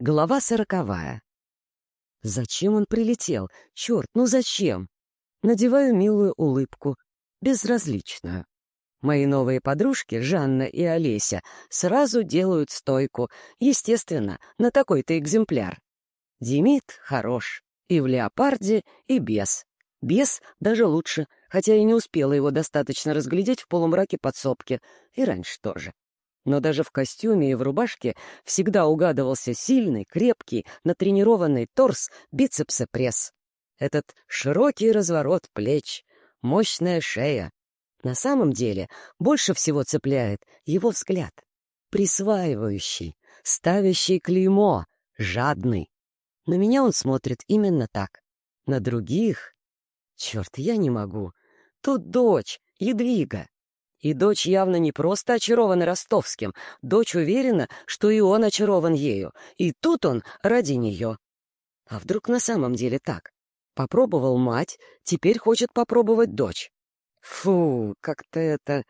Глава сороковая. Зачем он прилетел? Черт, ну зачем? Надеваю милую улыбку, безразличную. Мои новые подружки, Жанна и Олеся, сразу делают стойку, естественно, на такой-то экземпляр. Демид хорош, и в леопарде, и без. Без даже лучше, хотя и не успела его достаточно разглядеть в полумраке подсобки, и раньше тоже но даже в костюме и в рубашке всегда угадывался сильный, крепкий, натренированный торс, бицепс и пресс. Этот широкий разворот плеч, мощная шея. На самом деле больше всего цепляет его взгляд. Присваивающий, ставящий клеймо, жадный. На меня он смотрит именно так. На других... Черт, я не могу. Тут дочь, Едвига. И дочь явно не просто очарована ростовским, дочь уверена, что и он очарован ею, и тут он ради нее. А вдруг на самом деле так? Попробовал мать, теперь хочет попробовать дочь. Фу, как-то это...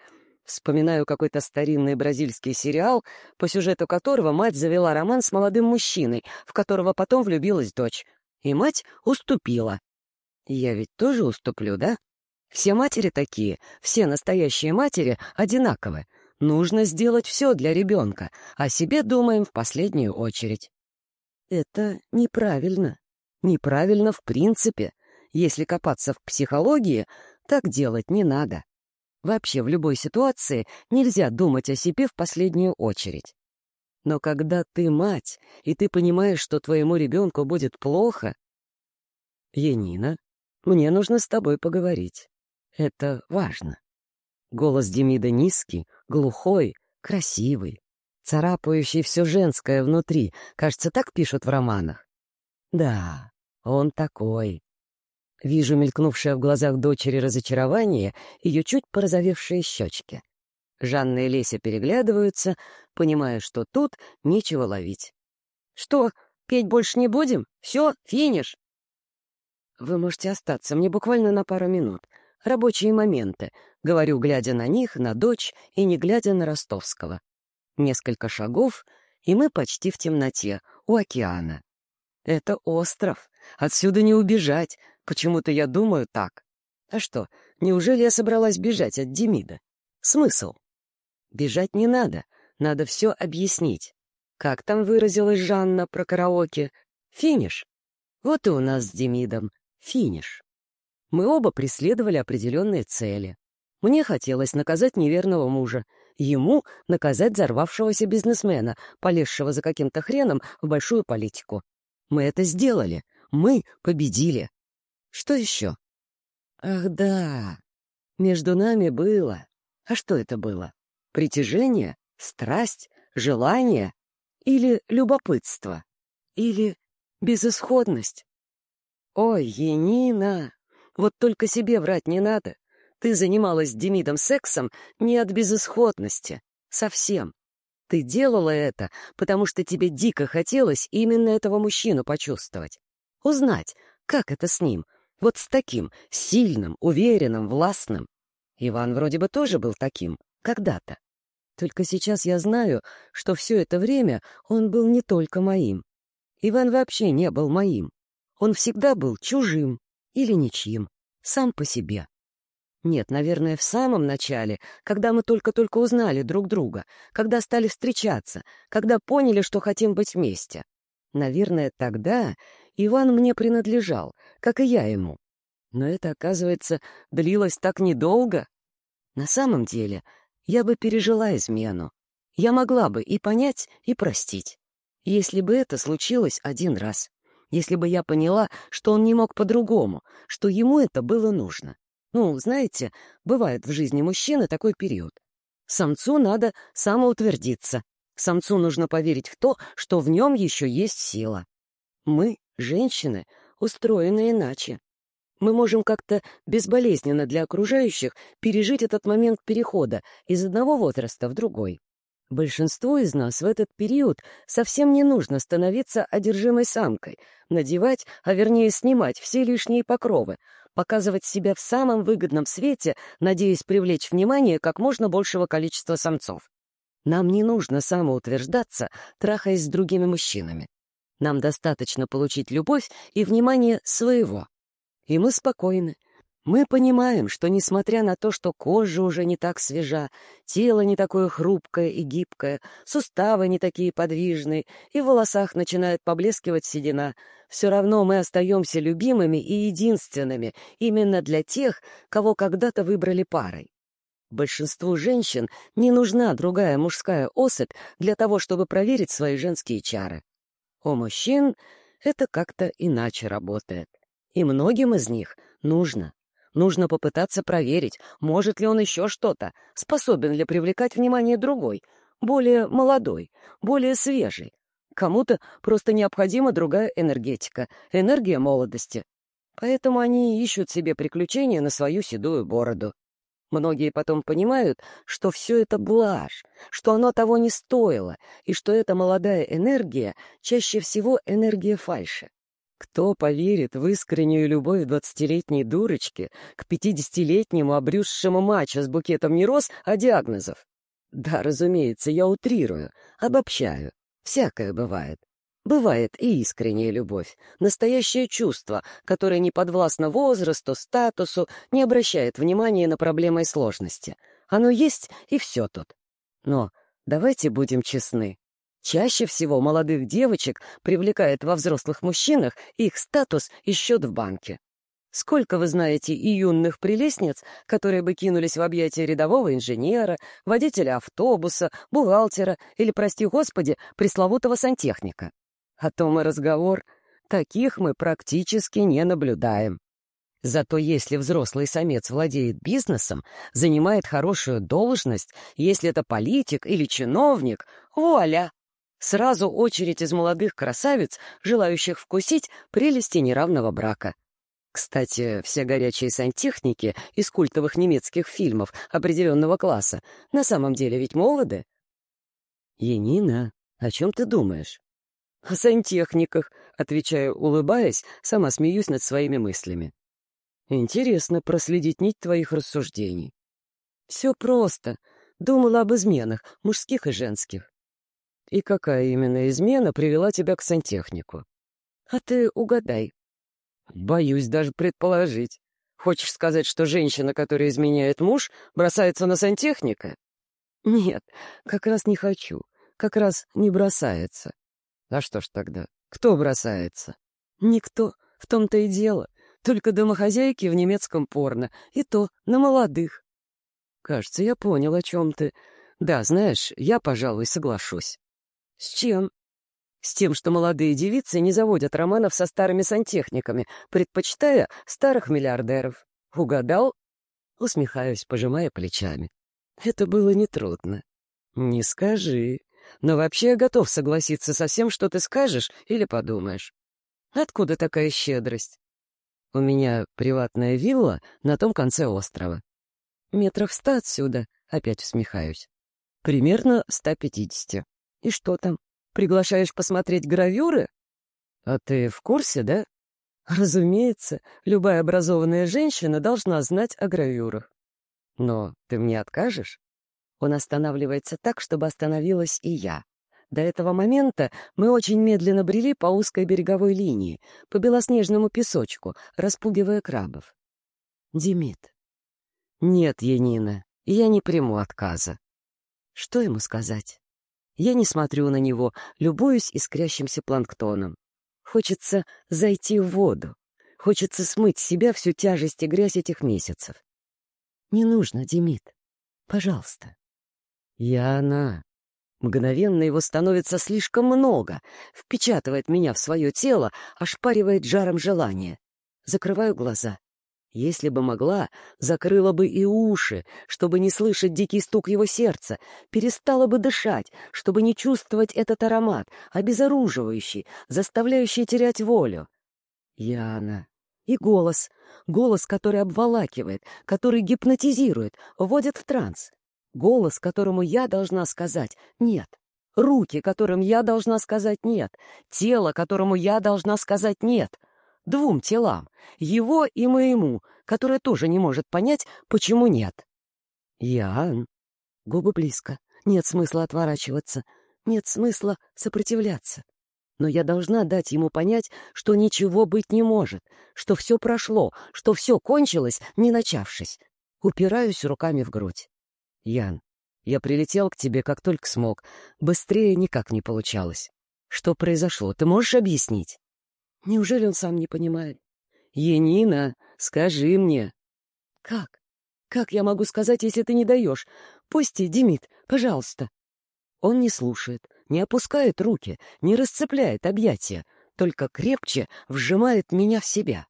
Вспоминаю какой-то старинный бразильский сериал, по сюжету которого мать завела роман с молодым мужчиной, в которого потом влюбилась дочь. И мать уступила. Я ведь тоже уступлю, да? Все матери такие, все настоящие матери одинаковы. Нужно сделать все для ребенка, о себе думаем в последнюю очередь. Это неправильно. Неправильно в принципе. Если копаться в психологии, так делать не надо. Вообще в любой ситуации нельзя думать о себе в последнюю очередь. Но когда ты мать, и ты понимаешь, что твоему ребенку будет плохо... Енина, мне нужно с тобой поговорить. Это важно. Голос Демида низкий, глухой, красивый, царапающий все женское внутри. Кажется, так пишут в романах. Да, он такой. Вижу мелькнувшее в глазах дочери разочарование, ее чуть порозовевшие щечки. Жанна и Леся переглядываются, понимая, что тут нечего ловить. «Что, петь больше не будем? Все, финиш!» «Вы можете остаться, мне буквально на пару минут рабочие моменты, говорю, глядя на них, на дочь и не глядя на Ростовского. Несколько шагов, и мы почти в темноте, у океана. Это остров, отсюда не убежать, почему-то я думаю так. А что, неужели я собралась бежать от Демида? Смысл? Бежать не надо, надо все объяснить. Как там выразилась Жанна про караоке? Финиш. Вот и у нас с Демидом финиш. Мы оба преследовали определенные цели. Мне хотелось наказать неверного мужа, ему наказать взорвавшегося бизнесмена, полезшего за каким-то хреном в большую политику. Мы это сделали. Мы победили. Что еще? Ах, да. Между нами было. А что это было? Притяжение? Страсть? Желание? Или любопытство? Или безысходность? Ой, Енина, вот только себе врать не надо. Ты занималась с Демидом сексом не от безысходности. Совсем. Ты делала это, потому что тебе дико хотелось именно этого мужчину почувствовать. Узнать, как это с ним. Вот с таким, сильным, уверенным, властным. Иван вроде бы тоже был таким, когда-то. Только сейчас я знаю, что все это время он был не только моим. Иван вообще не был моим. Он всегда был чужим, или ничьим, сам по себе. Нет, наверное, в самом начале, когда мы только-только узнали друг друга, когда стали встречаться, когда поняли, что хотим быть вместе. Наверное, тогда Иван мне принадлежал, как и я ему. Но это, оказывается, длилось так недолго. На самом деле, я бы пережила измену. Я могла бы и понять, и простить, если бы это случилось один раз если бы я поняла, что он не мог по-другому, что ему это было нужно. Ну, знаете, бывает в жизни мужчины такой период. Самцу надо самоутвердиться. Самцу нужно поверить в то, что в нем еще есть сила. Мы, женщины, устроены иначе. Мы можем как-то безболезненно для окружающих пережить этот момент перехода из одного возраста в другой. Большинству из нас в этот период совсем не нужно становиться одержимой самкой, надевать, а вернее снимать все лишние покровы, показывать себя в самом выгодном свете, надеясь привлечь внимание как можно большего количества самцов. Нам не нужно самоутверждаться, трахаясь с другими мужчинами. Нам достаточно получить любовь и внимание своего. И мы спокойны. Мы понимаем, что, несмотря на то, что кожа уже не так свежа, тело не такое хрупкое и гибкое, суставы не такие подвижные, и в волосах начинает поблескивать седина, все равно мы остаемся любимыми и единственными именно для тех, кого когда-то выбрали парой. Большинству женщин не нужна другая мужская особь для того, чтобы проверить свои женские чары. У мужчин это как-то иначе работает. И многим из них нужно. Нужно попытаться проверить, может ли он еще что-то, способен ли привлекать внимание другой, более молодой, более свежий. Кому-то просто необходима другая энергетика, энергия молодости. Поэтому они ищут себе приключения на свою седую бороду. Многие потом понимают, что все это блажь, что оно того не стоило, и что эта молодая энергия чаще всего энергия фальши. Кто поверит в искреннюю любовь двадцатилетней дурочки к пятидесятилетнему обрюзшему мачо с букетом не роз, а диагнозов? Да, разумеется, я утрирую, обобщаю. Всякое бывает. Бывает и искренняя любовь, настоящее чувство, которое не подвластно возрасту, статусу, не обращает внимания на проблемы и сложности. Оно есть, и все тут. Но давайте будем честны. Чаще всего молодых девочек привлекает во взрослых мужчинах их статус и счет в банке. Сколько вы знаете и юных прелестниц, которые бы кинулись в объятия рядового инженера, водителя автобуса, бухгалтера или, прости господи, пресловутого сантехника? О том и разговор. Таких мы практически не наблюдаем. Зато если взрослый самец владеет бизнесом, занимает хорошую должность, если это политик или чиновник, вуаля! Сразу очередь из молодых красавиц, желающих вкусить прелести неравного брака. Кстати, все горячие сантехники из культовых немецких фильмов определенного класса на самом деле ведь молоды. «Енина, о чем ты думаешь?» «О сантехниках», — отвечаю, улыбаясь, сама смеюсь над своими мыслями. «Интересно проследить нить твоих рассуждений». «Все просто. Думала об изменах, мужских и женских». «И какая именно измена привела тебя к сантехнику?» «А ты угадай». «Боюсь даже предположить. Хочешь сказать, что женщина, которая изменяет муж, бросается на сантехника?» «Нет, как раз не хочу. Как раз не бросается. А что ж тогда? Кто бросается? Никто. В том-то и дело. Только домохозяйки в немецком порно. И то на молодых. Кажется, я понял, о чем ты. Да, знаешь, я, пожалуй, соглашусь. С чем? С тем, что молодые девицы не заводят романов со старыми сантехниками, предпочитая старых миллиардеров. Угадал? Усмехаюсь, пожимая плечами. Это было нетрудно. Не скажи. Но вообще я готов согласиться со всем, что ты скажешь или подумаешь. Откуда такая щедрость? У меня приватная вилла на том конце острова. Метров ста отсюда, опять усмехаюсь. Примерно ста пятидесяти. И что там? Приглашаешь посмотреть гравюры? А ты в курсе, да? Разумеется, любая образованная женщина должна знать о гравюрах. Но ты мне откажешь? Он останавливается так, чтобы остановилась и я. До этого момента мы очень медленно брели по узкой береговой линии, по белоснежному песочку, распугивая крабов. Демид. Нет, Янина, я не приму отказа. Что ему сказать? Я не смотрю на него, любуюсь искрящимся планктоном. Хочется зайти в воду. Хочется смыть с себя всю тяжесть и грязь этих месяцев. Не нужно, Демид. Пожалуйста. Я она. Мгновенно его становится слишком много, впечатывает меня в свое тело, ошпаривает жаром желания. Закрываю глаза. Если бы могла, закрыла бы и уши, чтобы не слышать дикий стук его сердца, перестала бы дышать, чтобы не чувствовать этот аромат, обезоруживающий, заставляющий терять волю. Яна. И голос. Голос, который обволакивает, который гипнотизирует, вводит в транс. Голос, которому я должна сказать «нет». Руки, которым я должна сказать «нет». Тело, которому я должна сказать «нет». Двум телам, его и моему, которое тоже не может понять, почему нет. Ян. Губы близко. Нет смысла отворачиваться. Нет смысла сопротивляться. Но я должна дать ему понять, что ничего быть не может, что все прошло, что все кончилось, не начавшись. Упираюсь руками в грудь. Ян, я прилетел к тебе, как только смог. Быстрее никак не получалось. Что произошло, ты можешь объяснить? Неужели он сам не понимает? Енина, скажи мне. Как? Как я могу сказать, если ты не даешь? Пусти, Демид, пожалуйста. Он не слушает, не опускает руки, не расцепляет объятия, только крепче вжимает меня в себя.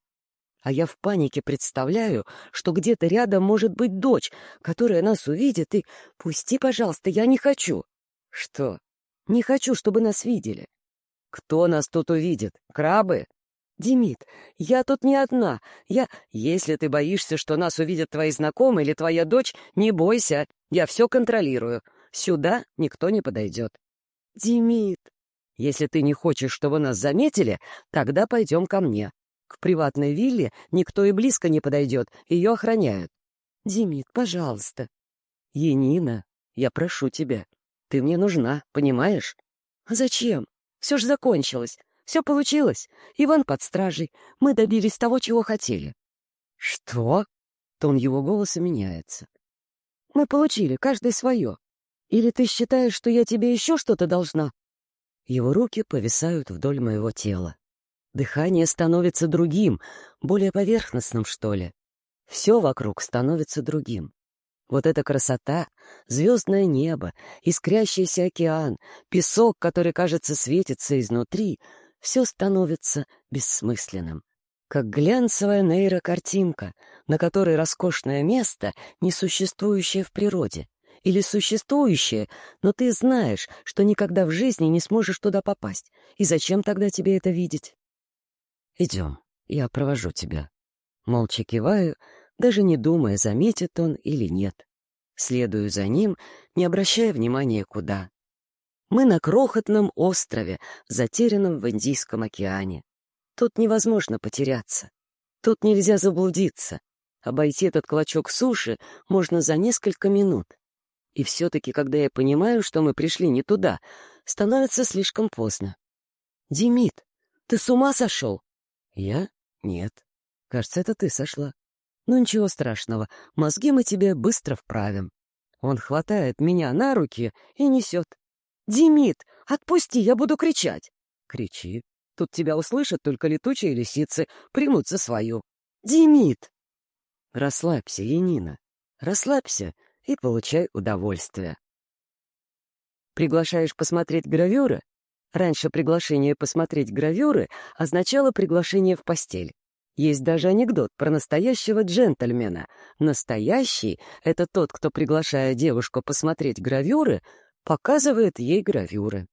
А я в панике представляю, что где-то рядом может быть дочь, которая нас увидит, и... Пусти, пожалуйста, я не хочу. Что? Не хочу, чтобы нас видели. Кто нас тут увидит? Крабы? Демид, я тут не одна. Я... Если ты боишься, что нас увидят твои знакомые или твоя дочь, не бойся. Я все контролирую. Сюда никто не подойдет. Демид, если ты не хочешь, чтобы нас заметили, тогда пойдем ко мне. К приватной вилле никто и близко не подойдет, ее охраняют. Демид, пожалуйста. Енина, я прошу тебя, ты мне нужна, понимаешь? Зачем? Все же закончилось. Все получилось. Иван под стражей. Мы добились того, чего хотели. Что? Тон его голоса меняется. Мы получили, каждый свое. Или ты считаешь, что я тебе еще что-то должна? Его руки повисают вдоль моего тела. Дыхание становится другим, более поверхностным, что ли. Все вокруг становится другим. Вот эта красота, звездное небо, искрящийся океан, песок, который, кажется, светится изнутри, все становится бессмысленным. Как глянцевая нейрокартинка, на которой роскошное место, несуществующее в природе, или существующее, но ты знаешь, что никогда в жизни не сможешь туда попасть. И зачем тогда тебе это видеть? «Идем, я провожу тебя». Молча киваю, даже не думая, заметит он или нет. Следую за ним, не обращая внимания куда. Мы на крохотном острове, затерянном в Индийском океане. Тут невозможно потеряться. Тут нельзя заблудиться. Обойти этот клочок суши можно за несколько минут. И все-таки, когда я понимаю, что мы пришли не туда, становится слишком поздно. «Демид, ты с ума сошел?» «Я? Нет. Кажется, это ты сошла. Ну ничего страшного, мозги мы тебе быстро вправим». Он хватает меня на руки и несет. «Демид, отпусти, я буду кричать!» «Кричи. Тут тебя услышат только летучие лисицы, примут за свою». «Демид!» «Расслабься, Янина, расслабься и получай удовольствие». «Приглашаешь посмотреть гравюры? Раньше приглашение посмотреть гравюры означало приглашение в постель. Есть даже анекдот про настоящего джентльмена. Настоящий — это тот, кто, приглашая девушку посмотреть гравюры, показывает ей гравюры.